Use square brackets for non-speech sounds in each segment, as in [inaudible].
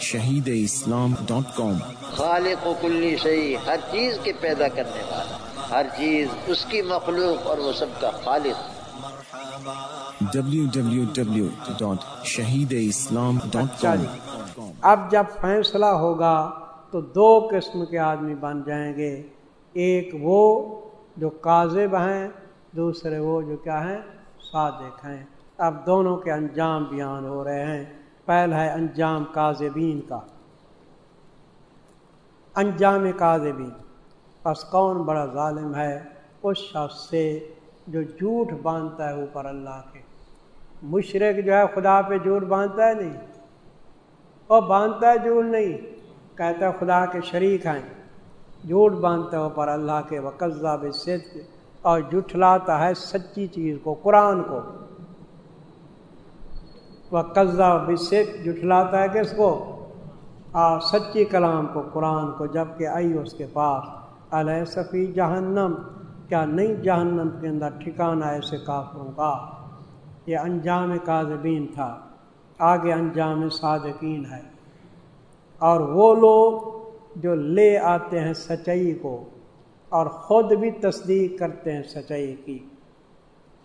شہید اسلام ڈاٹ کام۔ خالق و کلی شہی ہر چیز کے پیدا کرنے والا ہر چیز اس کی مخلوق اور وہ سب کا خالق۔ www.shahideislam.com اب جب فیصلہ ہوگا تو دو قسم کے آدمی بن جائیں گے۔ ایک وہ جو کاذب ہیں دوسرے وہ جو کیا ہیں صادق ہیں۔ اب دونوں کے انجام بیان ہو رہے ہیں۔ پہلا ہے انجام کاذبین کا۔ انجام کاذبین۔ پس کون بڑا ظالم ہے؟ اس شخص سے جو جھوٹ باندھتا ہے اوپر اللہ کے۔ مشرق جو ہے خدا پہ جھوٹ باندھتا ہے نہیں۔ اور باندھتا ہے جھوٹ نہیں۔ کہتا ہے خدا کے شریک ہیں۔ جھوٹ باندھتا ہے اوپر اللہ کے وقزہ صدق اور جھٹلاتا ہے سچی چیز کو، قرآن کو۔ وہ قزہ بصد جھٹلاتا ہے کس کو آ، سچی کلام کو، قرآن کو، جبکہ آئی اس کے پاس۔ علیہ صفی جہنم؟ کیا نہیں جہنم کے اندر ٹھکانا ایسے کافروں کا؟ یہ انجام کاذبین تھا۔ آگے انجام صادقین ہے۔ اور وہ لوگ جو لے آتے ہیں سچائی کو اور خود بھی تصدیق کرتے ہیں سچائی کی۔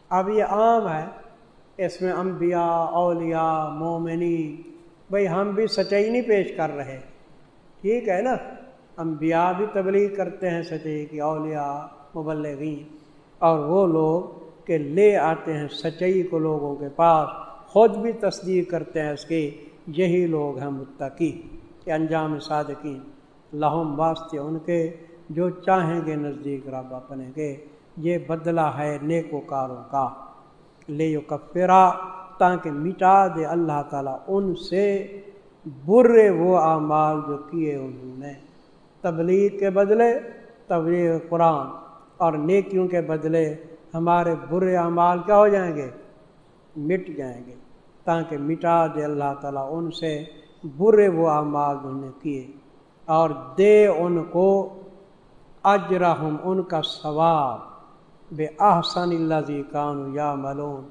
اب یہ عام ہے۔ اس میں انبیاء، اولیاء مومنی بھائی ہم بھی سچائی نہیں پیش کر رہے۔ ٹھیک ہے نا؟ انبیاء بھی تبلیغ کرتے ہیں سچائی کی، اولیاء، مبلغین۔ اور وہ لوگ کہ لے آتے ہیں سچائی کو لوگوں کے پاس، خود بھی تصدیق کرتے ہیں اس کی۔ یہی لوگ ہیں متقی کہ انجام صادقین۔ لہم واسطے ان کے، جو چاہیں گے نزدیک رب اپنے کے۔ یہ بدلہ ہے نیک و کاروں کا۔ لے کفرا تاکہ مٹا دے اللہ تعالیٰ ان سے برے وہ اعمال جو کیے انہوں نے۔ تبلیغ کے بدلے تبلیغ قرآن اور نیکیوں کے بدلے ہمارے برے اعمال کیا ہو جائیں گے؟ مٹ جائیں گے۔ تاکہ مٹا دے اللہ تعالیٰ ان سے برے وہ اعمال انہوں نے کیے۔ اور دے ان کو اجرہم، ان کا ثواب۔ بے احسن اللہ کانو یا ملون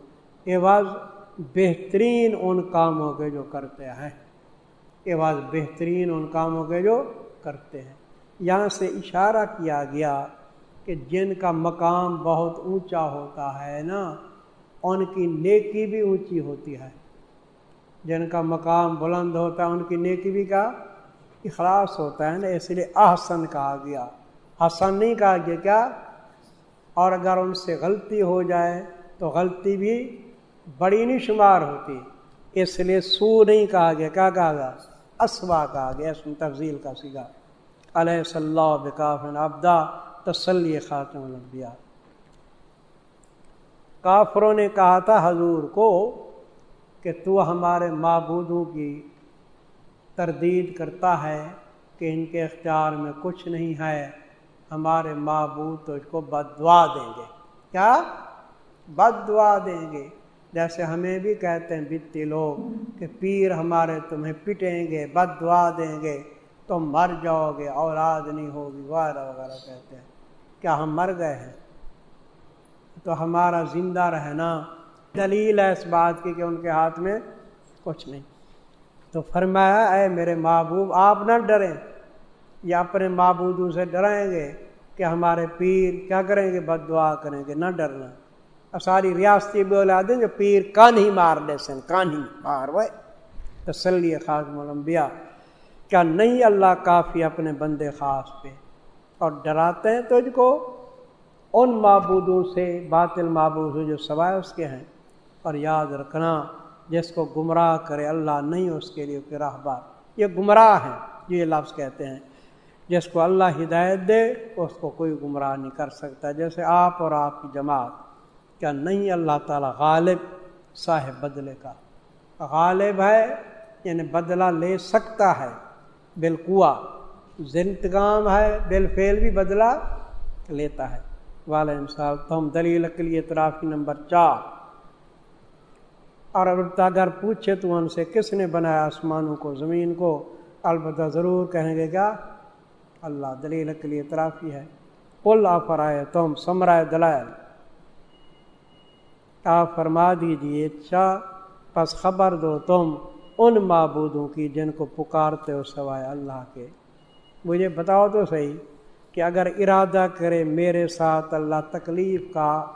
عوض بہترین ان کاموں کے جو کرتے ہیں۔ عوض بہترین ان کاموں کے جو کرتے ہیں۔ یہاں سے اشارہ کیا گیا کہ جن کا مقام بہت اونچا ہوتا ہے نا، ان کی نیکی بھی اونچی ہوتی ہے۔ جن کا مقام بلند ہوتا ہے، ان کی نیکی بھی کا اخلاص ہوتا ہے نا، اس لیے احسن کہا گیا۔ حسن نہیں کہا گیا، کیا؟ اور اگر ان سے غلطی ہو جائے تو غلطی بھی بڑی نہیں شمار ہوتی۔ اس لیے سو نہیں کہا گیا۔ کیا کہا گیا؟ اسوا کہا گیا۔ اس میں تفضیل کا سیگا۔ علیہ صلی اللہ بکاف ابدا تسلی خاتم الانبیاء۔ کافروں نے کہا تھا حضور کو کہ تو ہمارے معبودوں کی تردید کرتا ہے کہ ان کے اختیار میں کچھ نہیں ہے۔ ہمارے معبود تو اس کو بد دعا دیں گے۔ کیا؟ بد دعا دیں گے۔ جیسے ہمیں بھی کہتے ہیں بتی لوگ کہ پیر ہمارے تمہیں پٹیں گے بد دعا دیں گے۔ تم مر جاؤ گے، اولاد نہیں ہوگی، وغیرہ وغیرہ کہتے ہیں۔ کیا ہم مر گئے ہیں؟ تو ہمارا زندہ رہنا دلیل ہے اس بات کی کہ ان کے ہاتھ میں کچھ نہیں۔ تو فرمایا، اے میرے محبوب، آپ نہ ڈریں۔ یا اپنے معبودوں سے ڈرائیں گے کہ ہمارے پیر کیا کریں گے؟ بد دعا کریں گے، نہ ڈرنا۔ ساری ریاستی بولا دیں جو پیر کان ہی مار دے سن کان ہی مار وہ تسلی خاص ملمبیا کیا نہیں اللہ کافی اپنے بندے خاص پہ؟ اور ڈراتے ہیں تجھ کو؟ ان معبودوں سے، باطل معبود جو سوائے اس کے ہیں۔ اور یاد رکھنا، جس کو گمراہ کرے اللہ، نہیں اس کے لیے کہ بار یہ گمراہ ہیں، جو یہ لفظ کہتے ہیں۔ جس کو اللہ ہدایت دے، اس کو کوئی گمراہ نہیں کر سکتا۔ جیسے آپ اور آپ کی جماعت، کیا نہیں اللہ تعالیٰ غالب، صاحب بدلے کا۔ غالب ہے یعنی بدلہ لے سکتا ہے۔ بالکوا زنتگام ہے بال فیل بھی بدلہ لیتا ہے۔ والا انصاف، تو ہم دلیل اقلی اطرافی نمبر چار۔ اور البتہ اگر پوچھے تو ان سے کس نے بنایا آسمانوں کو، زمین کو؟ البتہ ضرور کہیں گے، کیا؟ اللہ دلیل اقلی اطرافی ہے۔ پل آفرائے تم سمرائے دلائل۔ آپ فرما دیجیے اچھا پس خبر دو تم ان معبودوں کی جن کو پکارتے ہو سوائے اللہ کے۔ مجھے بتاؤ تو صحیح کہ اگر ارادہ کرے میرے ساتھ اللہ تکلیف کا،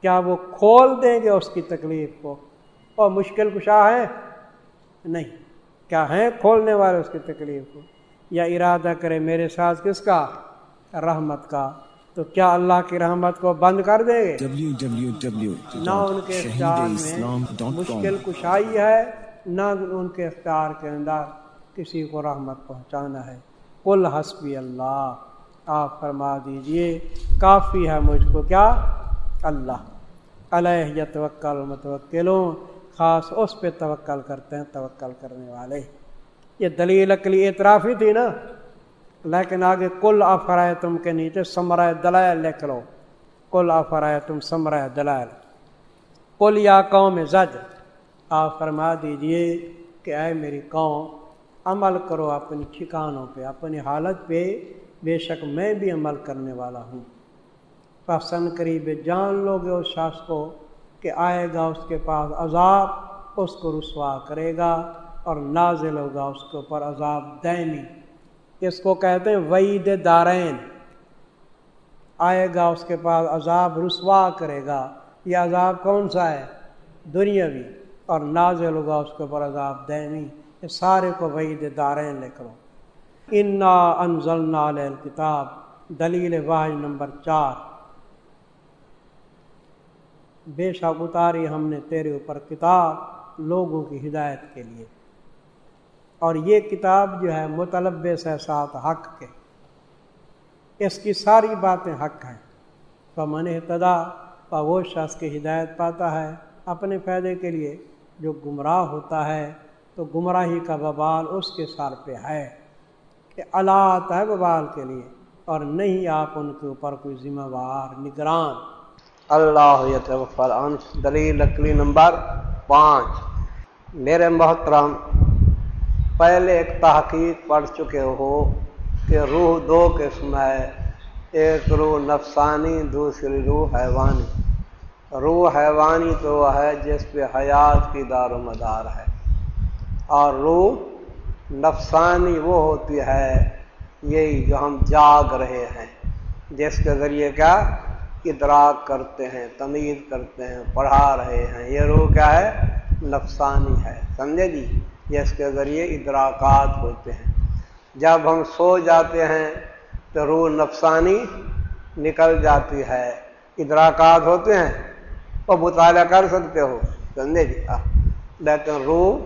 کیا وہ کھول دیں گے اس کی تکلیف کو؟ اور مشکل کشا ہے نہیں۔ کیا ہیں کھولنے والے اس کی تکلیف کو؟ یا ارادہ کرے میرے ساتھ کس کا؟ رحمت کا۔ تو کیا اللہ کی رحمت کو بند کر دیں گے؟ نہ ان کے اختیار میں مشکل کشائی ہے نہ ان کے اختیار کے اندر کسی کو رحمت پہنچانا ہے۔ کل حسبی اللہ۔ آپ فرما دیجیے کافی ہے مجھ کو کیا؟ اللہ۔ علیہ توکل متوکلوں خاص اس پہ توکل کرتے ہیں توکل کرنے والے۔ یہ دلیل اکلی اعترافی تھی نا۔ لیکن آگے کل آفرائے تم کے نیچے سمرائے دلائل لکھ لو۔ کل آفرائے تم سمرائے دلائل۔ کل یا قوم زد آپ فرما دیجیے کہ اے میری قوم، عمل کرو اپنی ٹھکانوں پہ، اپنی حالت پہ۔ بے شک میں بھی عمل کرنے والا ہوں۔ پسند قریب جان لو گے اس شخص کو کہ آئے گا اس کے پاس عذاب، اس کو رسوا کرے گا۔ اور نازل ہوگا اس کے اوپر عذاب دینی۔ اس کو کہتے ہیں وعید دارین۔ آئے گا اس کے پاس عذاب رسوا کرے گا۔ یہ عذاب کون سا ہے؟ دنیاوی۔ اور نازل ہوگا اس کے اوپر عذاب دینی۔ یہ سارے کو وعید دارین لے کرو۔ انا انزل نال کتاب دلیل واحد نمبر چار۔ بے شک اتاری ہم نے تیرے اوپر کتاب لوگوں کی ہدایت کے لیے۔ اور یہ کتاب جو ہے مطلب سے ساتھ حق کے۔ اس کی ساری باتیں حق ہیں۔ تو من وہ شخص کی ہدایت پاتا ہے اپنے فائدے کے لیے۔ جو گمراہ ہوتا ہے تو گمراہی کا ببال اس کے سر پہ ہے کہ اللہ ہے ببال کے لیے اور نہیں آپ ان کے اوپر کوئی ذمہ وار، نگران۔ اللہ دلیل لکڑی نمبر پانچ۔ میرے محترم پہلے ایک تحقیق پڑھ چکے ہو کہ روح دو قسم ہے، ایک روح نفسانی، دوسری روح حیوانی۔ روح حیوانی تو وہ ہے جس پہ حیات کی دار و مدار ہے۔ اور روح نفسانی وہ ہوتی ہے، یہی جو ہم جاگ رہے ہیں، جس کے ذریعے کیا؟ ادراک کرتے ہیں، تمیز کرتے ہیں، پڑھا رہے ہیں۔ یہ روح کیا ہے؟ نفسانی ہے۔ سمجھے جی؟ جس کے ذریعے ادراکات ہوتے ہیں۔ جب ہم سو جاتے ہیں تو روح نفسانی نکل جاتی ہے۔ ادراکات ہوتے ہیں وہ مطالعہ کر سکتے ہو۔ سمجھے جی؟ لیکن روح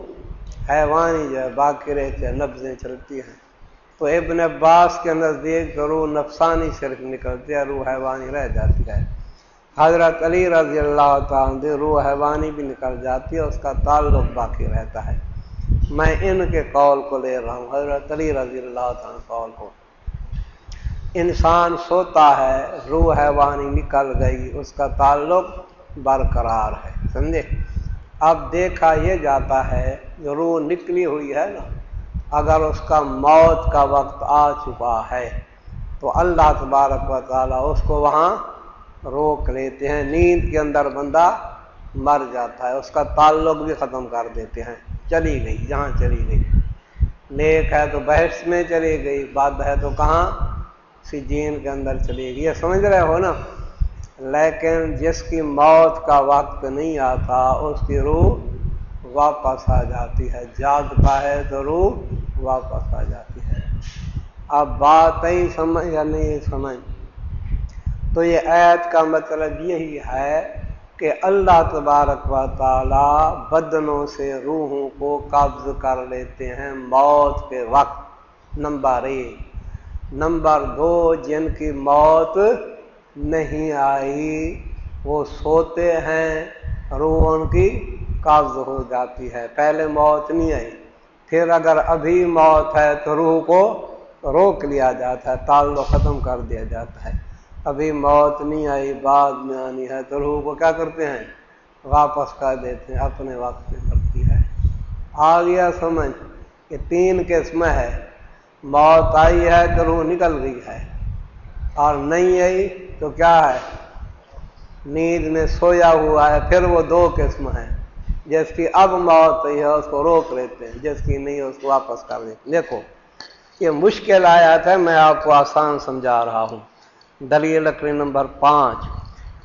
حیوانی جو ہے، باقی رہتے ہیں نبزیں چلتی ہیں۔ تو ابن عباس کے نزدیک روح نفسانی صرف نکلتی ہے، روح حیوانی رہ جاتی ہے۔ حضرت علی رضی اللہ تعالیٰ روح حیوانی بھی نکل جاتی ہے، اس کا تعلق باقی رہتا ہے۔ میں ان کے قول کو لے رہا ہوں۔ حضرت علی رضی اللہ تعالیٰ قول کو۔ انسان سوتا ہے، روح حیوانی نکل گئی، اس کا تعلق برقرار ہے، سمجھے؟ اب دیکھا یہ جاتا ہے، جو روح نکلی ہوئی ہے نا، اگر اس کا موت کا وقت آ چکا ہے، تو اللہ تبارک و تعالیٰ اس کو وہاں روک لیتے ہیں۔ نیند کے اندر بندہ مر جاتا ہے، اس کا تعلق بھی ختم کر دیتے ہیں۔ چلی گئی، جہاں چلی گئی۔ نیک ہے تو بحث میں چلی گئی، بد ہے تو کہاں؟ سجین کے اندر چلی گئی۔ یہ سمجھ رہے ہو نا؟ لیکن جس کی موت کا وقت نہیں آتا، اس کی روح واپس آ جاتی ہے۔ جاگتا ہے تو روح واپس آ جاتی ہے۔ اب بات نہیں سمجھ یا نہیں سمجھ؟ تو یہ عید کا مطلب یہی ہے کہ اللہ تبارک و تعالی بدنوں سے روحوں کو قبض کر لیتے ہیں موت کے وقت۔ نمبر ایک۔ نمبر دو، جن کی موت نہیں آئی، وہ سوتے ہیں، روح ان کی قبض ہو جاتی ہے۔ پہلے موت نہیں آئی، پھر اگر ابھی موت ہے تو روح کو روک لیا جاتا ہے، تعلق ختم کر دیا جاتا ہے۔ ابھی موت نہیں آئی، بعد میں آنی ہے۔ تو روح کو کیا کرتے ہیں؟ واپس کر دیتے ہیں، اپنے وقت میں کرتی ہے۔ آ گیا سمجھ کہ تین قسم ہے۔ موت آئی ہے تو روح نکل گئی ہے۔ اور نہیں آئی تو کیا ہے؟ نیند میں سویا ہوا ہے۔ پھر وہ دو قسم ہیں۔ جس کی اب موت ہوئی ہے، اس کو روک لیتے ہیں۔ جس کی نہیں، اس کو واپس کر دیتے دیکھو، یہ مشکل آیا تھا میں آپ کو آسان سمجھا رہا ہوں۔ دلیل لکڑی نمبر پانچ۔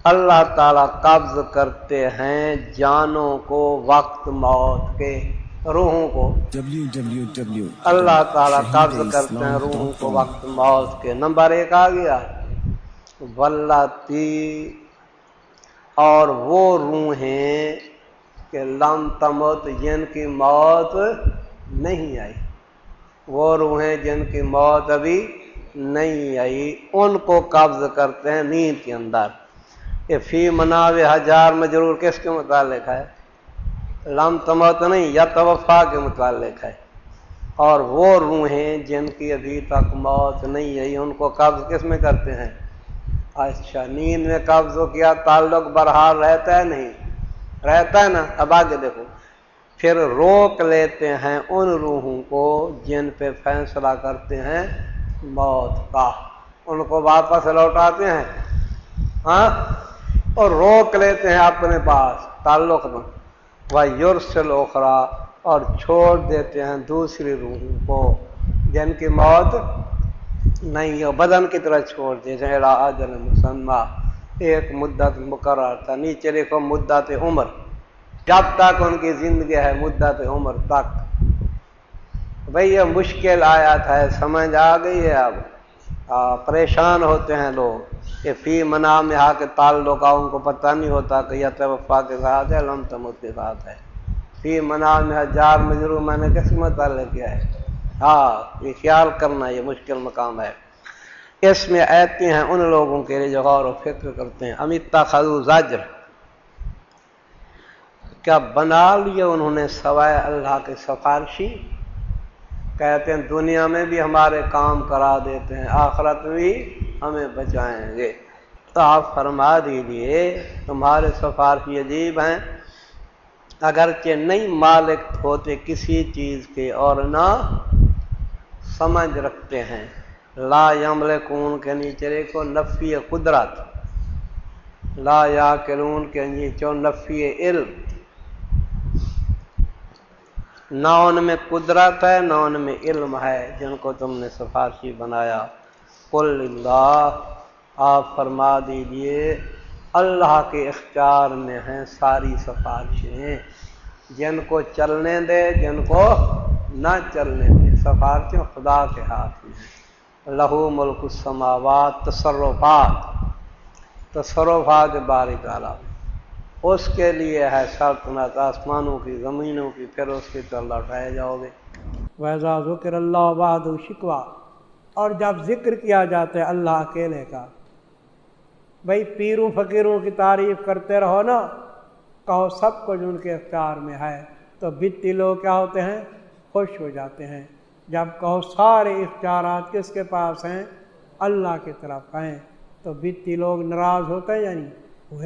اللہ تعالی قبض کرتے ہیں جانوں کو وقت موت کے روحوں کو۔ اللہ تعالیٰ قبض کرتے ہیں روحوں کو وقت موت کے۔ نمبر ایک آ گیا۔ ولاتی اور وہ روحیں کہ لم تمت جن کی موت نہیں آئی۔ وہ روحیں جن کی موت ابھی نہیں آئی، ان کو قبض کرتے ہیں نیند کے اندر۔ یہ فی مناو ہزار مجرور کس کے متعلق ہے؟ لم تمت نہیں یا توفا کے متعلق ہے۔ اور وہ روحیں جن کی ابھی تک موت نہیں آئی، ان کو قبض کس میں کرتے ہیں؟ اچھا نیند میں قبض ہو کیا تعلق برحال رہتا ہے؟ نہیں، رہتا ہے نا۔ اب آگے دیکھو۔ پھر روک لیتے ہیں ان روحوں کو جن پہ فیصلہ کرتے ہیں۔ موت کا۔ ان کو واپس لوٹاتے ہیں ہاں؟ اور روک لیتے ہیں اپنے پاس، تعلق میں۔ وہ یورسل اوکھرا اور چھوڑ دیتے ہیں دوسری روحوں کو، جن کی موت نہیں ہو بدن کی طرح چھوڑ دیتے ہیں۔ راجل مسلمہ ایک مدت مقرر تھا۔ نیچے دیکھو مدت عمر۔ جب تک ان کی زندگی ہے، مدت عمر تک۔ بھئی یہ مشکل آیا تھا سمجھ آ گئی ہے اب۔ پریشان ہوتے ہیں لوگ کہ فی منا میں آ کے تعلق ان کو پتہ نہیں ہوتا کہ یہ وفا کے ساتھ ہے، لم تمت کے ساتھ ہے۔ فی منا میں ہزار مجرو میں نے کس متعلق کیا ہے۔ ہاں یہ خیال کرنا یہ مشکل مقام ہے۔ اس میں ایتی ہیں ان لوگوں کے لیے جو غور و فکر کرتے ہیں۔ امیتا خدو زاجر کیا بنا لیا انہوں نے سوائے اللہ کے سفارشی؟ کہتے ہیں دنیا میں بھی ہمارے کام کرا دیتے ہیں، آخرت بھی ہمیں بچائیں گے۔ تو آپ فرما دیجیے تمہارے سفارشی عجیب ہیں۔ اگرچہ نہیں مالک ہوتے کسی چیز کے اور نہ سمجھ رکھتے ہیں۔ لا یمل کون کے نیچے کو نفی قدرت۔ لا یا کرون کے نیچے نفی علم۔ نہ ان میں قدرت ہے، نہ ان میں علم ہے، جن کو تم نے سفارشی بنایا۔ کل اللہ آپ فرما دیجیے، اللہ کے اختیار میں ہیں ساری سفارشیں۔ جن کو چلنے دے، جن کو نہ چلنے دے۔ سفارشیں خدا کے ہاتھ میں لہو ملک السماوات، تصرفات۔ تصرفات باری تعالیٰ اس کے لیے ہے سلطنت، آسمانوں کی، زمینوں کی، پھر اس کی طرح لوٹائے جاؤ گے۔ ویزا ذکر اللہ باد شکوا اور جب ذکر کیا جاتا ہے اللہ اکیلے کا بھائی پیروں فقیروں کی تعریف کرتے رہو نا، کہو سب کچھ ان کے اختیار میں ہے۔ تو بتی لوگ کیا ہوتے ہیں؟ خوش ہو جاتے ہیں۔ جب کہو سارے اختیارات کس کے پاس ہیں؟ اللہ کی طرف ہیں۔ تو بتی لوگ ناراض ہوتے ہیں یعنی وہ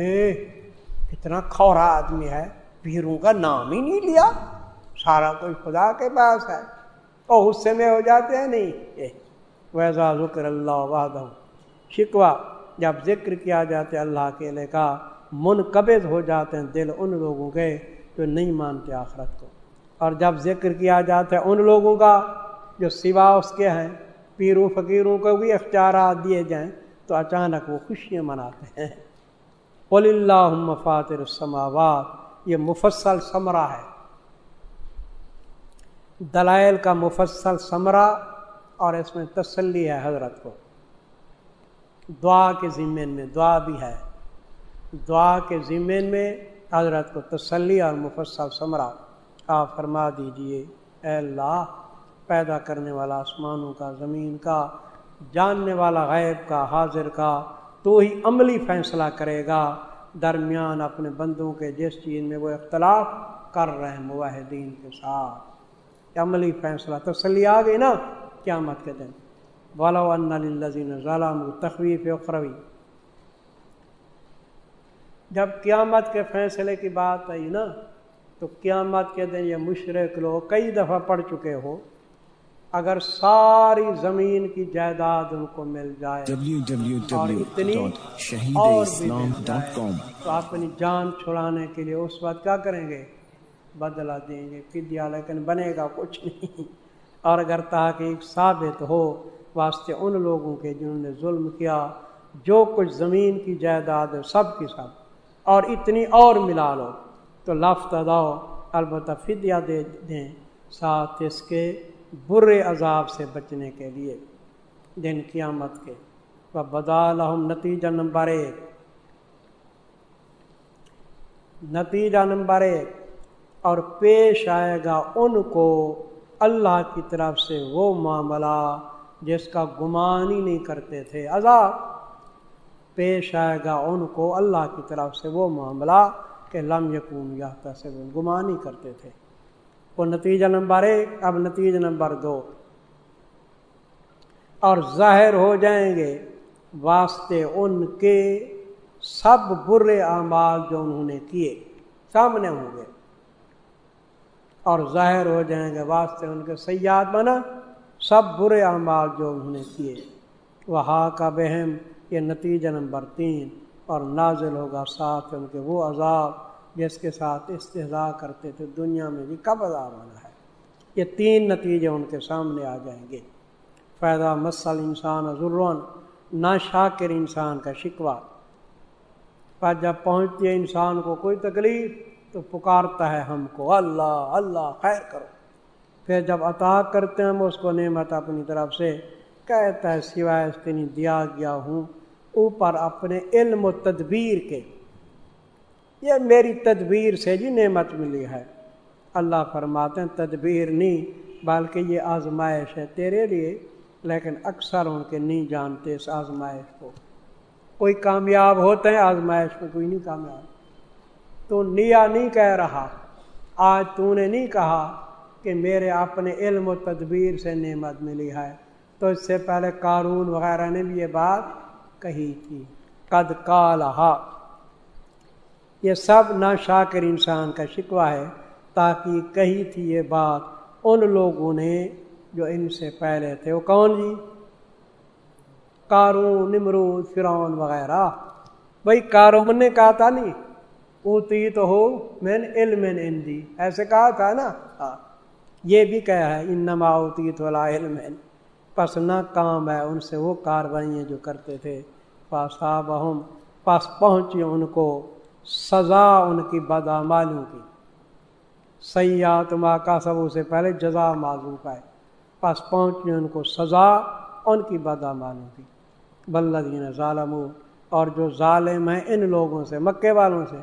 کتنا کھورا آدمی ہے، پیروں کا نام ہی نہیں لیا۔ سارا کچھ خدا کے پاس ہے۔ اور غصے میں ہو جاتے ہیں، نہیں ویزا ذکر اللہ وحدہ شکوا جب ذکر کیا جاتے، اللہ کے لے کا منقبض ہو جاتے ہیں دل ان لوگوں کے جو نہیں مانتے آخرت کو۔ اور جب ذکر کیا جاتا ہے ان لوگوں کا جو سوا اس کے ہیں، پیروں، فقیروں کو بھی اختیارات دیے جائیں، تو اچانک وہ خوشیاں مناتے ہیں۔ قل اللہ فاطر السماوات۔ یہ مفصل ثمرہ ہے۔ دلائل کا مفصل ثمرہ اور اس میں تسلی ہے حضرت کو۔ دعا کے ذمین میں دعا بھی ہے۔ دعا کے ذمین میں حضرت کو تسلی اور مفصل ثمرہ۔ آپ فرما دیجیے، اے اللہ، پیدا کرنے والا آسمانوں کا، زمین کا، جاننے والا غیب کا، حاضر کا تو ہی عملی فیصلہ کرے گا۔ درمیان اپنے بندوں کے جس چیز میں وہ اختلاف کر رہے ہیں معاہدین کے ساتھ۔ عملی فیصلہ تسلی آ گئی نا قیامت کے دن۔ والذین ظالم تخویف اخروی جب قیامت کے فیصلے کی بات آئی نا، تو قیامت کے دن یہ مشرق لوگ کئی دفعہ پڑھ چکے ہو۔ اگر ساری زمین کی جائیداد ان کو مل جائے اور تو اپنی جان چھڑانے کے لیے اس وقت کیا کریں گے؟ بدلہ دیں گے فدیہ لیکن بنے گا کچھ نہیں۔ اور اگر تحقیق ثابت ہو واسطے ان لوگوں کے جنہوں نے ظلم کیا جو کچھ زمین کی جائیداد ہے سب کی سب اور اتنی اور ملا لو تو لفت اداؤ البتہ فدیہ دے دیں۔ ساتھ اس کے برے عذاب سے بچنے کے لیے دن قیامت کے۔ بدالحم نتیجہ نمبر ایک۔ نتیجہ نمبر ایک۔ اور پیش آئے گا ان کو اللہ کی طرف سے وہ معاملہ جس کا گمان ہی نہیں کرتے تھے۔ عذاب۔ پیش آئے گا ان کو اللہ کی طرف سے وہ معاملہ کہ لم یقون یا تصور گمان ہی کرتے تھے۔ وہ نتیجہ نمبر ایک، اب نتیجہ نمبر دو۔ اور ظاہر ہو جائیں گے واسطے ان کے سب برے اعمال جو انہوں نے کیے، سامنے ہوں گے۔ اور ظاہر ہو جائیں گے واسطے ان کے سیاد بنا، سب برے اعمال جو انہوں نے کیے۔ وہ ہا کا بہم، یہ نتیجہ نمبر تین، اور نازل ہوگا ساتھ ان کے وہ عذاب جس کے ساتھ استحضاء کرتے تھے، دنیا میں بھی کب عذاب آنا ہے۔ یہ تین نتیجے ان کے سامنے آ جائیں گے۔ فائدہ مسل انسان ضرور نہ شاکر انسان کا شکوہ۔ پر جب پہنچتی ہے انسان کو کوئی تکلیف، تو پکارتا ہے ہم کو، اللہ اللہ، خیر کرو۔ پھر جب عطا کرتے ہیں ہم، اس کو نعمت اپنی طرف سے کہتا ہے، سوائے اس کے نہیں دیا گیا ہوں، اوپر اپنے علم و تدبیر کے یہ میری تدبیر سے جی نعمت ملی ہے۔ اللہ فرماتے ہیں، تدبیر نہیں، بلکہ یہ آزمائش ہے تیرے لیے، لیکن اکثر ان کے نہیں جانتے اس آزمائش کو۔ کوئی کامیاب ہوتے ہیں آزمائش میں کوئی نہیں کامیاب۔ تو نیا نہیں کہہ رہا۔ آج تو نے نہیں کہا کہ میرے اپنے علم و تدبیر سے نعمت ملی ہے۔ تو اس سے پہلے قارون وغیرہ نے بھی یہ بات کہی تھی۔ قد کالحا یہ سب نا شاکر انسان کا شکوہ ہے تاکہ کہی تھی یہ بات ان لوگوں نے جو ان سے پہلے تھے۔ وہ کون جی؟ کارون نمرود، فرعون وغیرہ۔ بھائی کارون نے کہا تھا نہیں اوتی تو ہو، میں نے علم دی۔ ایسے کہا تھا نا؟ ہاں۔ یہ بھی کہا ہے ان نما اوتی تو علم۔ پس نہ کام ہے ان سے، وہ کاروائیاں جو کرتے تھے۔ پاس ہم پاس پہنچی ان کو۔ سزا ان کی بدعمالوں کی۔ سیاحت ماں کا سب سے پہلے جزا معذوف ہے۔ پاس پہنچی ان کو سزا ان کی بدعمالوں کی۔ بلدین ظالم اور جو ظالم ہیں ان لوگوں سے، مکے والوں سے،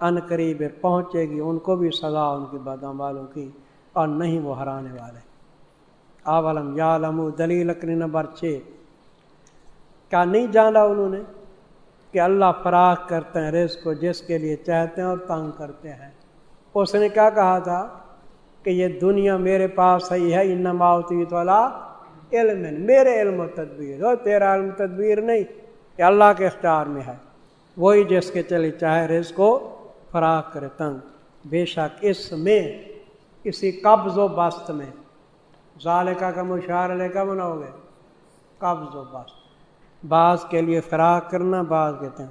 ان قریب پہنچے گی، ان کو بھی سزا ان کی بدعمالوں کی، اور نہیں وہ ہرانے والے۔ اولم یا لمو دلیل اکری نمبر چھ کیا نہیں جانا انہوں نے؟ کہ اللہ فراخ کرتے ہیں، رزق کو جس کے لیے چاہتے ہیں اور تنگ کرتے ہیں۔ اس نے کیا کہا تھا؟ کہ یہ دنیا میرے پاس صحیح ہے ان نماوتی تو اللہ علم، میرے علم و تدبیر۔ ہو تیرا علم تدبیر نہیں کہ اللہ کے اختیار میں ہے۔ وہی جس کے چلے چاہے رزق کو فراخ کرے، تنگ۔ بے شک اس میں کسی قبض و بست میں ظالقہ کا مشاعر لے کر بناؤ گے۔ قبض و بست۔ بعض کے لیے فراق کرنا، بعض کہتے ہیں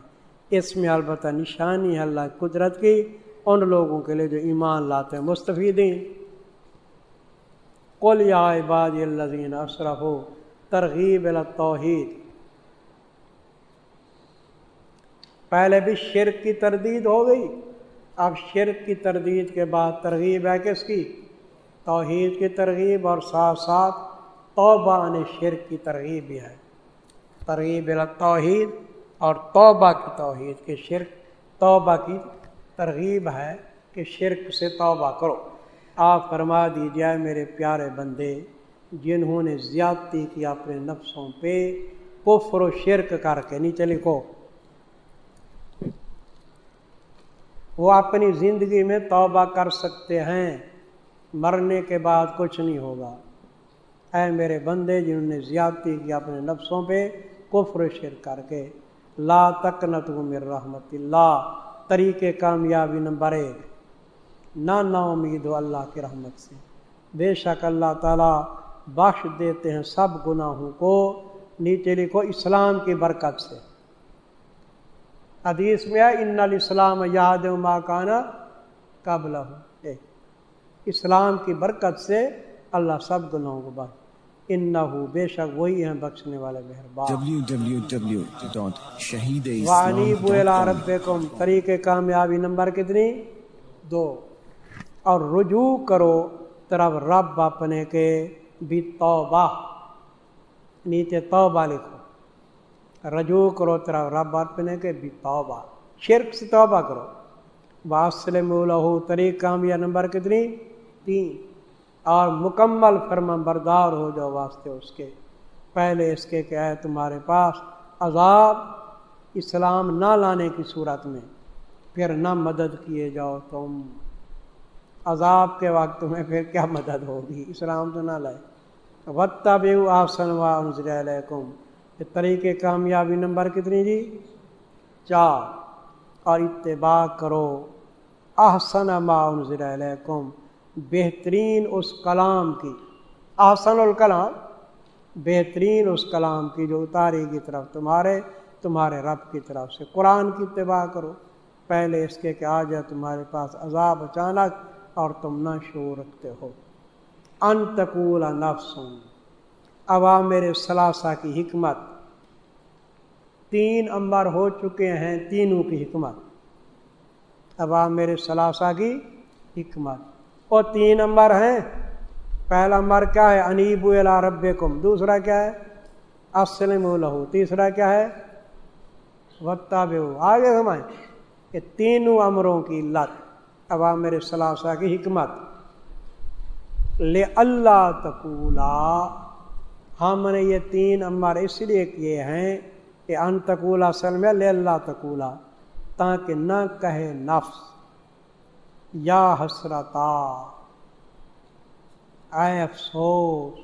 اس میں البتہ نشانی ہے اللہ قدرت کی، ان لوگوں کے لیے جو ایمان لاتے ہیں، مستفیدین۔ کل یا عباد الزین اشرف ہو ترغیب توحید پہلے بھی شرک کی تردید ہو گئی، اب شرک کی تردید کے بعد ترغیب ہے کس کی؟ توحید کی ترغیب اور ساتھ ساتھ توبہ نے شرک کی ترغیب بھی ہے۔ ترغیب توحید اور توبہ کی توحید کے شرک توبہ کی ترغیب ہے کہ شرک سے توبہ کرو۔ آپ فرما دیجیے میرے پیارے بندے، جنہوں نے زیادتی کی اپنے نفسوں پہ کفر و شرک کر کے نیچے لکھو۔ وہ اپنی زندگی میں توبہ کر سکتے ہیں، مرنے کے بعد کچھ نہیں ہوگا۔ اے میرے بندے، جنہوں نے زیادتی کی اپنے نفسوں پہ کفر شر کر کے، لا تک نت میر رحمت اللہ، طریقے کامیابی نمبر ایک۔ نہ نا امید ہو اللہ کی رحمت سے۔ بے شک اللہ تعالیٰ بخش دیتے ہیں سب گناہوں کو، نیچے لکھو اسلام کی برکت سے۔ حدیث میں ہے، ان الاسلام یاد ماں کانا قبل اسلام کی برکت سے اللہ سب گناہوں کو بخش ان نہ بے شک وہی ہیں بخشنے والے مہربان۔ طریق کامیابی نمبر کتنی؟ دو۔ اور رجوع کرو طرف رب اپنے کے بھی توبہ نیچے توبہ لکھو۔ رجوع کرو طرف رب اپنے کے بھی توبہ۔ شرک سے توبہ کرو۔ واسلم لہو طریق کامیاب نمبر کتنی؟ تین۔ اور مکمل فرما بردار ہو جاؤ واسطے اس کے۔ پہلے اس کے کہ ہے تمہارے پاس عذاب اسلام نہ لانے کی صورت میں، پھر نہ مدد کیے جاؤ تم۔ عذاب کے وقت میں پھر کیا مدد ہوگی؟ اسلام تو نہ لائے۔ وطا بے آسن ونظر علیکم یہ طریقے کامیابی نمبر کتنی جی؟ چار۔ اور اتباع کرو۔ احسن ما انزل علیکم بہترین اس کلام کی احسن الکلام، بہترین اس کلام کی جو اتاری کی طرف تمہارے تمہارے رب کی طرف سے قرآن کی اتباع کرو۔ پہلے اس کے کہ آ جائے تمہارے پاس عذاب اچانک اور تم نہ شور رکھتے ہو۔ انتقول نفس عوام میرے ثلاثہ کی حکمت۔ تین امبر ہو چکے ہیں تینوں کی حکمت۔ عوام میرے ثلاثہ کی حکمت۔ وہ تین امبر ہیں۔ پہلا امبر کیا ہے؟ انیب الا رب دوسرا کیا ہے؟ اسلم لہو۔ تیسرا کیا ہے؟ وطا بے آگے ہمائیں یہ تینوں امروں کی لت۔ عوام میرے ثلاثہ کی حکمت۔ لے اللہ تقولا۔ ہم نے یہ تین امر اس لیے کیے ہیں کہ ان تقولا اصل میں لے اللہ تقولا، تاکہ نہ کہے نفس۔ یا حسرتا۔ اے افسوس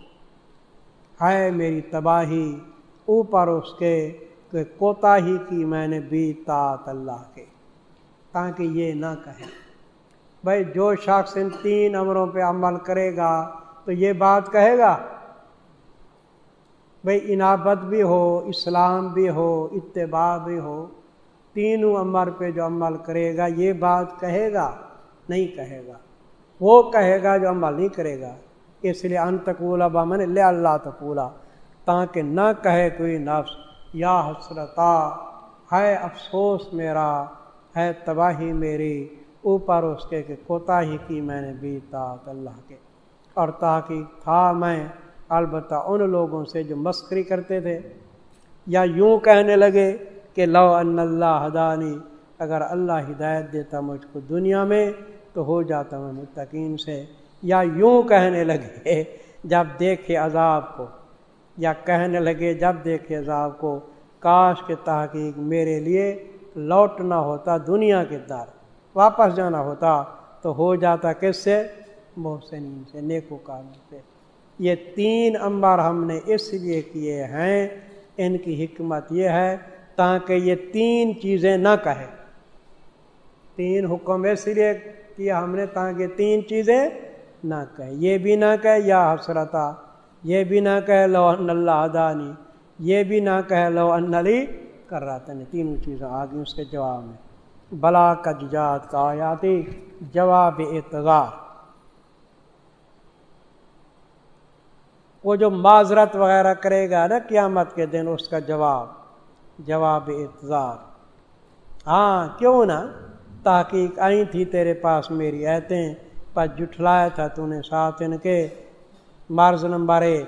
ہے میری تباہی، اوپر اس کے کہ کوتا ہی کی میں نے بیتا اللہ کے۔ تاکہ یہ نہ کہے۔ بھائی جو شخص ان تین امروں پہ عمل کرے گا تو یہ بات کہے گا۔ بھائی انابت بھی ہو، اسلام بھی ہو، اتباع بھی ہو، تینوں امر پہ جو عمل کرے گا، یہ بات کہے گا۔ نہیں کہے گا۔ وہ کہے گا جو عمل نہیں کرے گا۔ اس لیے انتقولا بامن لے اللہ تقولا۔ تاکہ نہ کہے کوئی نفس، یا حسرتا ہے افسوس میرا ہے تباہی میری، اوپر اس کے کہ کوتا ہی کی میں نے بیتا اللہ کے۔ اور تاکہ تھا میں البتہ ان لوگوں سے جو مسکری کرتے تھے۔ یا یوں کہنے لگے کہ لو ان اللہ ہدانی، اگر اللہ ہدایت دیتا مجھ کو دنیا میں تو ہو جاتا میں متقین سے، یا یوں کہنے لگے جب دیکھے عذاب کو، یا کہنے لگے جب دیکھے عذاب کو، کاش کے تحقیق میرے لیے لوٹنا ہوتا، دنیا کے دار واپس جانا ہوتا تو ہو جاتا کس سے؟ محسنین سے، نیکو کاروں سے۔ یہ تین امبار ہم نے اس لیے کیے ہیں، ان کی حکمت یہ ہے تاکہ یہ تین چیزیں نہ کہے۔ تین حکم اس لیے کیا ہم نے تاکہ تین چیزیں نہ کہے یہ بھی نہ کہے یا حسرتا، یہ بھی نہ کہے لو ان اللہ ادانی یہ بھی نہ کہے لو ان علی کر رہا تھا تینوں چیزیں آ گئی اس کے جواب میں۔ بلا کجات کا آیاتی جواب اعتظار وہ جو معذرت وغیرہ کرے گا نا قیامت کے دن، اس کا جواب جواب اعتظار ہاں کیوں نا؟ تحقیق آئی تھی تیرے پاس میری ایتیں پر جٹھلایا تھا تو نے ساتھ ان کے۔ مرض نمبر ایک،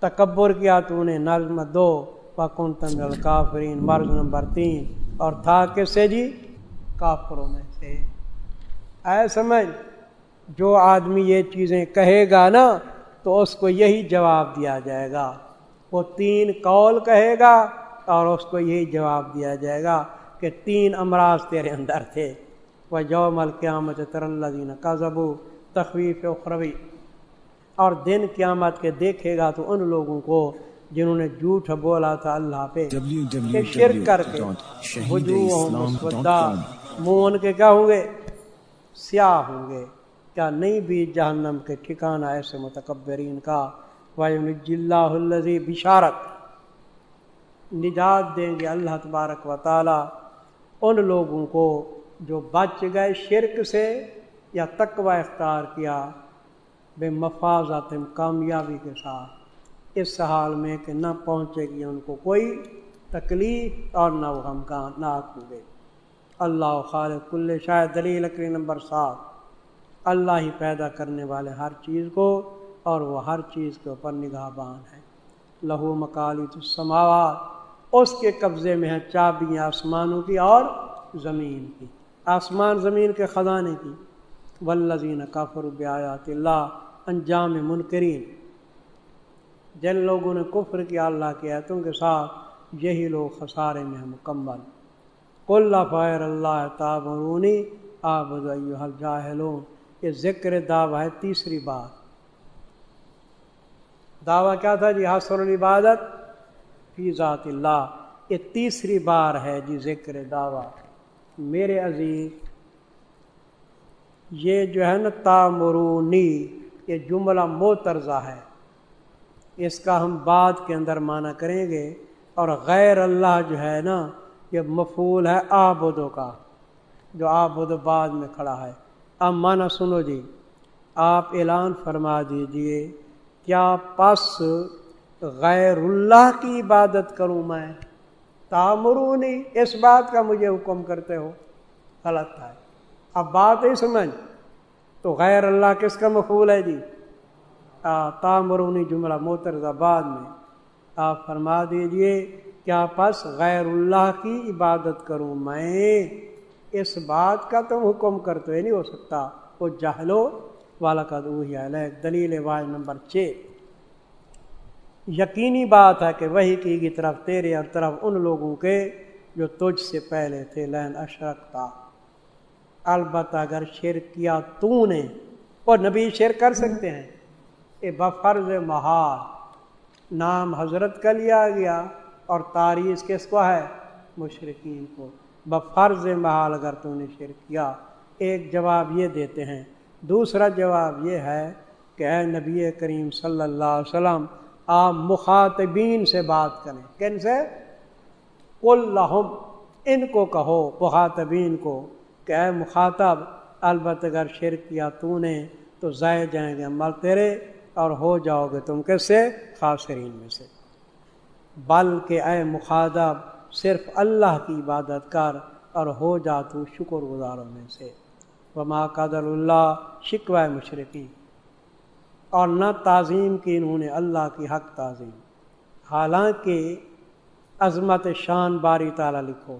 تکبر کیا تو نے نظم دو پکن تنگل کافرین مرض نمبر تین، اور تھا کس سے جی؟ کافروں میں سے۔ اے سمجھ، جو آدمی یہ چیزیں کہے گا نا، تو اس کو یہی جواب دیا جائے گا۔ وہ تین قول کہے گا، اور اس کو یہی جواب دیا جائے گا کہ تین امراض تیرے اندر تھے۔ وہ جو مل قیامت تر اللہ کا زبو تخویف اخروی۔ اور دن قیامت کے دیکھے گا تو ان لوگوں کو جنہوں نے جھوٹ بولا تھا اللہ پہ شرک کر کے منہ ان کے کیا ہوں گے؟ سیاہ ہوں گے۔ کیا نہیں بھی جہنم کے ٹھکانا ایسے متکبرین کا؟ اللہ الزی بشارت۔ نجات دیں گے اللہ تبارک و تعالی ان لوگوں کو جو بچ گئے شرک سے یا تقوی اختیار کیا بے مفاظت کامیابی کے ساتھ۔ اس حال میں کہ نہ پہنچے گی ان کو کوئی تکلیف اور نہ وہ ہم کا ناک ہوں گے اللہ خالق کل شاید دلیل لکڑی نمبر سات۔ اللہ ہی پیدا کرنے والے ہر چیز کو اور وہ ہر چیز کے اوپر نگاہ بان ہے۔ لہو مکالی تو اس کے قبضے میں ہے چابیاں آسمانوں کی اور زمین کی۔ آسمان زمین کے خزانے کی۔ ولزین کافر بیات اللہ انجام منکرین جن لوگوں نے کفر کیا اللہ کے ایتوں کے ساتھ، یہی لوگ خسارے میں ہیں، مکمل۔ کل فائر اللہ تابرونی آبد جاہلون یہ ذکر دعویٰ ہے تیسری بات دعویٰ کیا تھا؟ جی حسر العبادت فی ذات اللہ۔ یہ تیسری بار ہے جی ذکر دعویٰ۔ میرے عزیز، یہ جو ہے نا تامرونی، یہ جملہ موترزہ ہے۔ اس کا ہم بعد کے اندر معنی کریں گے اور غیر اللہ جو ہے نا، یہ مفول ہے آبدوں کا، جو آبد بعد میں کھڑا ہے۔ اب مانا سنو جی آپ اعلان فرما دیجیے، کیا پس غیر اللہ کی عبادت کروں میں؟ تامرونی، اس بات کا مجھے حکم کرتے ہو، غلط ہے۔ اب بات ہی سمجھ تو غیر اللہ کس کا مفول ہے جی؟ تامرونی جملہ موترز بعد میں۔ آپ فرما دیجیے، کیا پس غیر اللہ کی عبادت کروں میں؟ اس بات کا تم حکم کرتے نہیں ہو سکتا۔ وہ جہلو، والا کا دلیل واحد نمبر چھ۔ یقینی بات ہے کہ وہی کی گی طرف تیرے اور طرف ان لوگوں کے جو تجھ سے پہلے تھے لین اشرکتا۔ البتہ اگر شیر کیا تو نے، اور نبی شیر کر سکتے ہیں۔ یہ بفرض مہار نام حضرت کا لیا گیا اور تاریخ کس کو ہے؟ مشرقین کو۔ بفرض محال اگر تو نے شیر کیا۔ ایک جواب یہ دیتے ہیں۔ دوسرا جواب یہ ہے کہ اے نبی کریم صلی اللہ علیہ وسلم آپ مخاطبین سے بات کریں۔ کن سے؟ لہم، ان کو کہو، مخاطبین کو کہ اے مخاطب البت اگر شرک کیا تو نے، تو ضائع جائیں گے عمل تیرے اور ہو جاؤ گے تم کیسے سے؟ خاصرین میں سے۔ بلکہ اے مخاطب، صرف اللہ کی عبادت کر اور ہو جا تو شکر گزاروں میں سے۔ وما قدر اللہ، شکوہ مشرقی اور نہ تعظیم کی انہوں نے اللہ کی حق تعظیم۔ حالانکہ عظمت شان باری تعالیٰ لکھو۔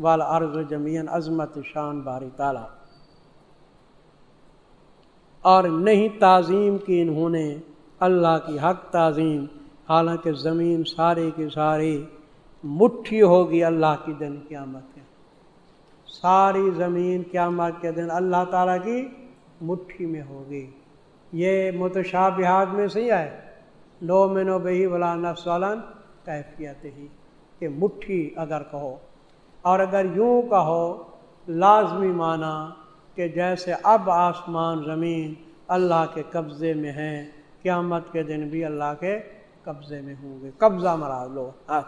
والا عرض جمین عظمت شان باری تعالیٰ۔ اور نہیں تعظیم کی انہوں نے اللہ کی حق تعظیم۔ حالانکہ زمین سارے کی ساری مٹھی ہوگی اللہ کی دن قیامت کے۔ ساری زمین قیامت کے دن اللہ تعالیٰ کی مٹھی میں ہوگی۔ یہ متشابہات میں صحیح ہے لو میں نو بہی ولا نفسالن کیفیت ہی کہ مٹھی اگر کہو، اور اگر یوں کہو، لازمی معنی کہ جیسے اب آسمان زمین اللہ کے قبضے میں ہیں، قیامت کے دن بھی اللہ کے قبضے میں ہوں گے۔ قبضہ مرا لو ہاں،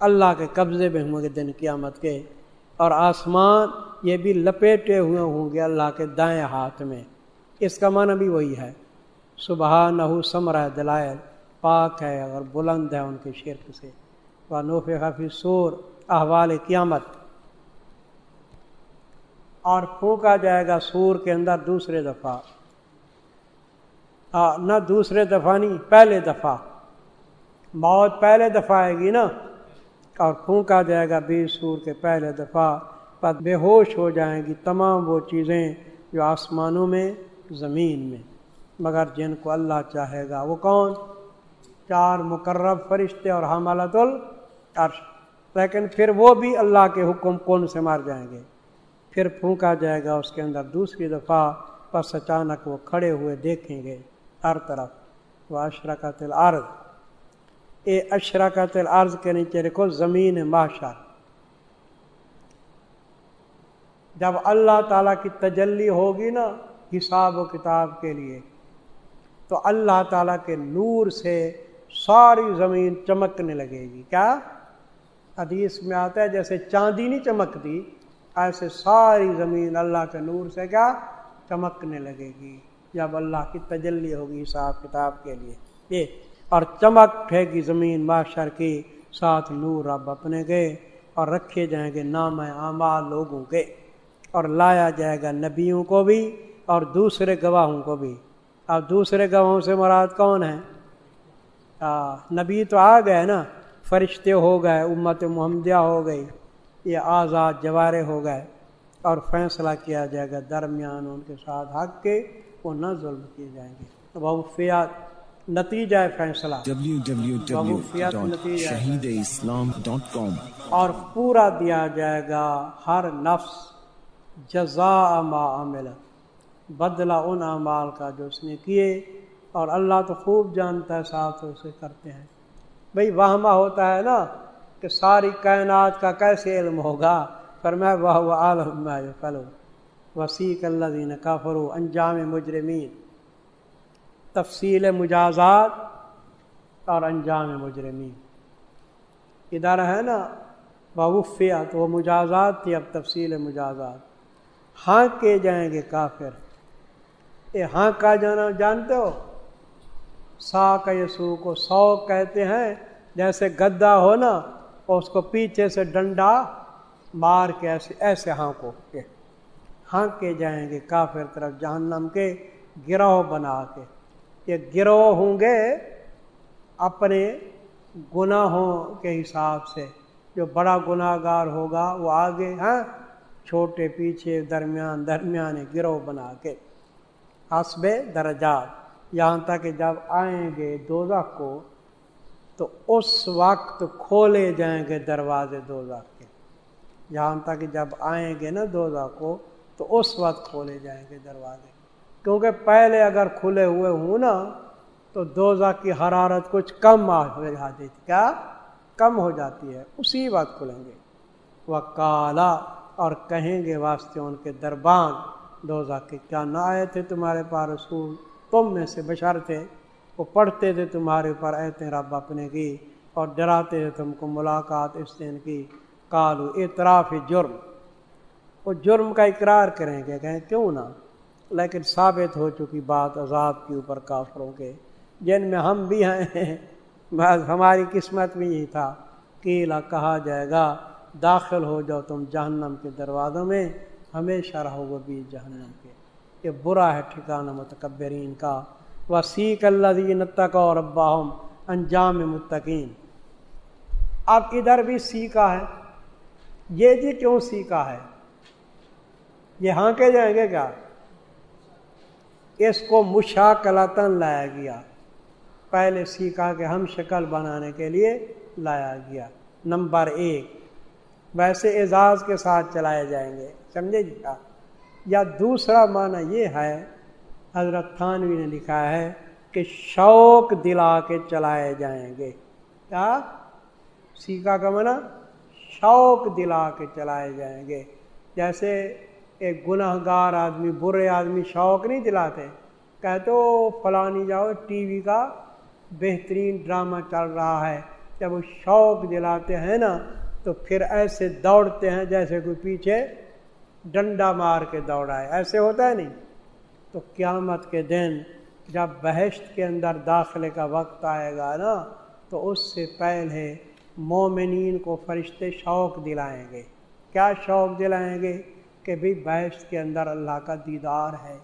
اللہ کے قبضے میں ہوں گے دن قیامت کے۔ اور آسمان یہ بھی لپیٹے ہوئے ہوں گے اللہ کے دائیں ہاتھ میں۔ اس کا معنی بھی وہی ہے۔ صبح نحو سمر دلائل پاک ہے اور بلند ہے ان کے شرک سے۔ وہ نوف حفیع سور احوال قیامت۔ اور پھونکا جائے گا سور کے اندر دوسرے دفعہ۔ نہ دوسرے دفعہ نہیں، پہلے دفعہ۔ موت پہلے دفعہ آئے گی نا۔ اور پھونکا جائے گا بیس سور کے پہلے دفعہ۔ پر بے ہوش ہو جائیں گی تمام وہ چیزیں جو آسمانوں میں، زمین میں۔ مگر جن کو اللہ چاہے گا۔ وہ کون؟ چار مقرب فرشتے اور حمالت العرش۔ لیکن پھر وہ بھی اللہ کے حکم کون سے مار جائیں گے؟ پھر پھونکا جائے گا اس کے اندر۔ دوسری دفعہ پس اچانک وہ کھڑے ہوئے دیکھیں گے ہر طرف۔ وہ اشرکت العرض اے اشرکت العرض کے نیچے رکھو زمین معاشر جب اللہ تعالیٰ کی تجلی ہوگی نا، حساب و کتاب کے لیے تو اللہ تعالیٰ کے نور سے ساری زمین چمکنے لگے گی۔ کیا؟ حدیث میں آتا ہے جیسے چاندی نہیں چمکتی، ایسے ساری زمین اللہ کے نور سے کیا؟ چمکنے لگے گی۔ جب اللہ کی تجلی ہوگی حساب کتاب کے لیے، یہ اور چمک پھینکی زمین معاشر کی، ساتھ نور رب اپنے کے اور رکھے جائیں گے نام اعمال لوگوں کے، اور لایا جائے گا نبیوں کو بھی اور دوسرے گواہوں کو بھی۔ اب دوسرے گواہوں سے مراد کون ہیں؟ نبی تو آ گئے نا فرشتے ہو گئے امت محمدیہ ہو گئی یہ آزاد جوارے ہو گئے اور فیصلہ کیا جائے گا درمیان ان کے ساتھ حق کے وہ نہ ظلم کیے جائیں گے۔ بہوفیات نتیجہ فیصلہ۔ شہید اسلام ڈاٹ کام اور پورا دیا جائے گا ہر نفس جزا ما عمل بدلہ ان اعمال کا جو اس نے کیے، اور اللہ تو خوب جانتا ہے صاف اسے کرتے ہیں۔ بھئی وہمہ ہوتا ہے نا کہ ساری کائنات کا کیسے علم ہوگا؟ پر میں وہ عالم فلو وسیق اللہ دین کافرو انجام مجرمین تفصیل مجازات اور انجام مجرمین ادارہ ہے نا بوفیات وہ مجازات تھی، اب تفصیل مجازات۔ ہاں کے جائیں گے کافر۔ اے ہاں کا جانا، جانتے ہو؟ سا کا یسو کو سو کہتے ہیں، جیسے گدا ہو نا، اور اس کو پیچھے سے ڈنڈا مار کے ایسے ایسے ہاں کو ہاں کے جائیں گے کافر طرف جہنم کے گروہ بنا کے۔ یہ گروہ ہوں گے اپنے گناہوں کے حساب سے۔ جو بڑا گناہ گار ہوگا، وہ آگے ہاں چھوٹے پیچھے درمیان درمیان گروہ بنا کے۔ حسب درجات۔ یہاں تک کہ جب آئیں گے دوزہ کو، تو اس وقت کھولے جائیں گے دروازے دوزہ کے۔ یہاں تک کہ جب آئیں گے نا دوزہ کو، تو اس وقت کھولے جائیں گے دروازے۔ کیونکہ پہلے اگر کھلے ہوئے ہوں نا، تو دوزہ کی حرارت کچھ کم ہو جاتی تھی کیا؟ کم ہو جاتی ہے۔ اسی وقت کھلیں گے۔ وہ کالا اور کہیں گے واسطے ان کے دربان دوزہ کے۔ کیا نہ آئے تھے تمہارے پاس رسول، تم میں سے بشر تھے۔ وہ پڑھتے تھے تمہارے اوپر ایتے رب اپنے کی اور ڈراتے تھے تم کو ملاقات اس دن کی۔ کالو اعتراف جرم۔ وہ جرم کا اقرار کریں گے، کہیں کیوں نہ؟ لیکن ثابت ہو چکی بات عذاب کے اوپر کافروں کے۔ جن میں ہم بھی ہیں، بس ہماری قسمت میں یہی تھا۔ کیلا کہا جائے گا، داخل ہو جاؤ تم جہنم کے دروازوں میں۔ ہمیشہ رہو گے بھی جہنم کے۔ یہ برا ہے ٹھکانہ متکبرین کا۔ وسیق اللہ دین تک اور اباہم انجام متقین۔ اب ادھر بھی سیکھا ہے۔ یہ جی کیوں سیکھا ہے؟ یہ ہاں کے جائیں گے کیا؟ اس کو مشاکلتاً لایا گیا۔ پہلے سیکھا کہ ہم شکل بنانے کے لیے لایا گیا۔ نمبر ایک، ویسے اعزاز کے ساتھ چلائے جائیں گے۔ سمجھے جی کیا یا دوسرا معنی یہ ہے، حضرت تھانوی نے لکھا ہے کہ شوق دلا کے چلائے جائیں گے۔ کیا؟ سیکھا کا منع شوق دلا کے چلائے جائیں گے۔ جیسے ایک گناہ گار آدمی، برے آدمی شوق نہیں دلاتے، کہتے ہو فلانی جاؤ، ٹی وی کا بہترین ڈرامہ چل رہا ہے۔ جب وہ شوق دلاتے ہیں نا، تو پھر ایسے دوڑتے ہیں جیسے کوئی پیچھے ڈنڈا مار کے دوڑا ہے ایسے ہوتا ہے نہیں۔ تو قیامت کے دن جب بحشت کے اندر داخلے کا وقت آئے گا نا، تو اس سے پہلے مومنین کو فرشتے شوق دلائیں گے۔ کیا شوق دلائیں گے؟ کہ بھئی بحشت کے اندر اللہ کا دیدار ہے۔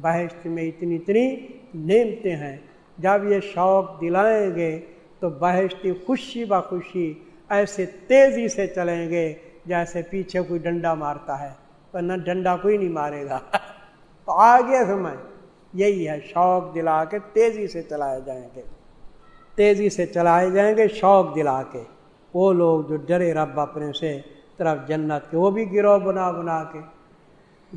بحشت میں اتنی اتنی نعمتیں ہیں۔ جب یہ شوق دلائیں گے، تو بحشتی خوشی بخوشی ایسے تیزی سے چلیں گے جیسے پیچھے کوئی ڈنڈا مارتا ہے۔ ورنہ ڈنڈا کوئی نہیں مارے گا۔ [laughs] تو آ گیا سمجھ یہی ہے شوق دلا کے تیزی سے چلائے جائیں گے۔ تیزی سے چلائے جائیں گے، شوق دلا کے۔ وہ لوگ جو ڈرے رب اپنے سے، طرف جنت کے، وہ بھی گروہ بنا بنا کے۔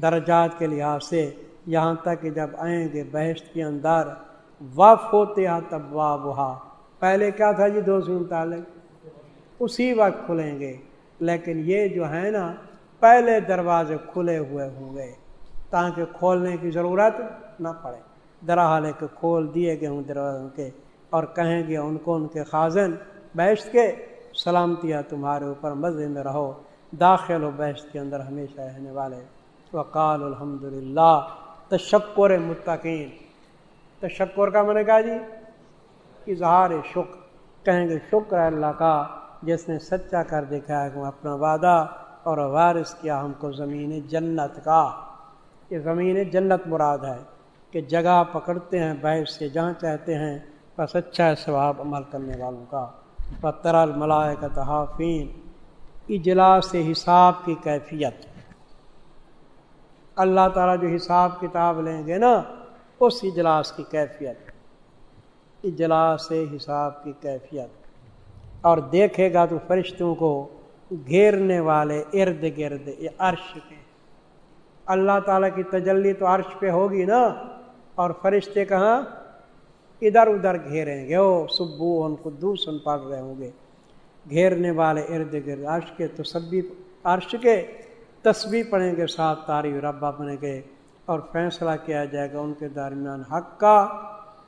درجات کے لحاظ سے یہاں تک کہ جب آئیں گے بحث کے اندر وف ہوتے ہیں تب واہ پہلے کیا تھا جی دو سو انتالیس؟ اسی وقت کھلیں گے۔ لیکن یہ جو ہے نا پہلے دروازے کھلے ہوئے ہوں گے تاکہ کھولنے کی ضرورت نہ پڑے۔ درحال کے کھول دیے گئے ہوں دروازوں کے اور کہیں گے ان کو ان کے خازن بیشت کے سلامتیاں تمہارے اوپر مزے میں رہو۔ داخل ہو بیشت کے اندر ہمیشہ رہنے والے۔ وقال الحمد للہ تشکر متقین۔ تشکر کا میں نے کہا جی؟ اظہار شکر۔ کہیں گے شکر اللہ کا، جس نے سچا کر دکھایا کہ اپنا وعدہ اور وارث کیا ہم کو زمین جنت کا؟ یہ زمین جنت مراد ہے کہ جگہ پکڑتے ہیں، بحث سے جہاں چاہتے ہیں، بس اچھا ہے ثواب عمل کرنے والوں کا۔ پتر الملائے کا تحافین اجلاس حساب کی کیفیت۔ اللہ تعالیٰ جو حساب کتاب لیں گے نا، اس اجلاس کی کیفیت۔ اجلاس حساب کی کیفیت۔ اور دیکھے گا تو فرشتوں کو گھیرنے والے، ارد گرد، یہ عرش کے۔ اللہ تعالیٰ کی تجلی تو عرش پہ ہوگی نا۔ اور فرشتے کہاں؟ ادھر ادھر گھیریں گے۔ وہ سبو ان کو دوسن پڑ رہے ہوں گے۔ گھیرنے والے، ارد گرد، عرش کے تو سب بھی عرش کے تصویر پڑھیں گے، ساتھ تاریخ ربا بنے گے اور فیصلہ کیا جائے گا ان کے درمیان، حق کا۔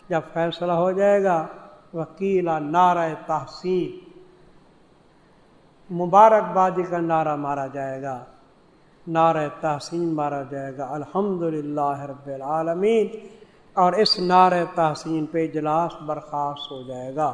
جب فیصلہ ہو جائے گا وکیلا نعرہ تحسین۔ مبارک بادی کا نعرہ مارا جائے گا۔ نعرہ تحسین مارا جائے گا۔ الحمد للہ رب العالمین۔ اور اس نعرہ تحسین پہ اجلاس برخاست ہو جائے گا۔